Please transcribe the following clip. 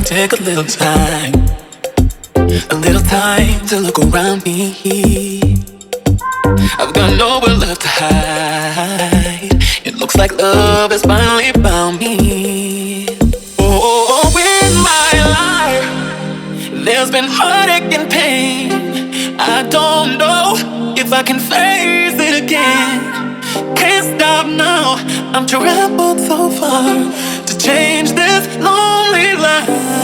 take a little time, a little time to look around me. I've got nowhere left to hide. It looks like love has finally found me. Oh, in my life, there's been heartache and pain. I don't know if I can face it again. Can't stop now. I'm traveled so far to change this lonely life.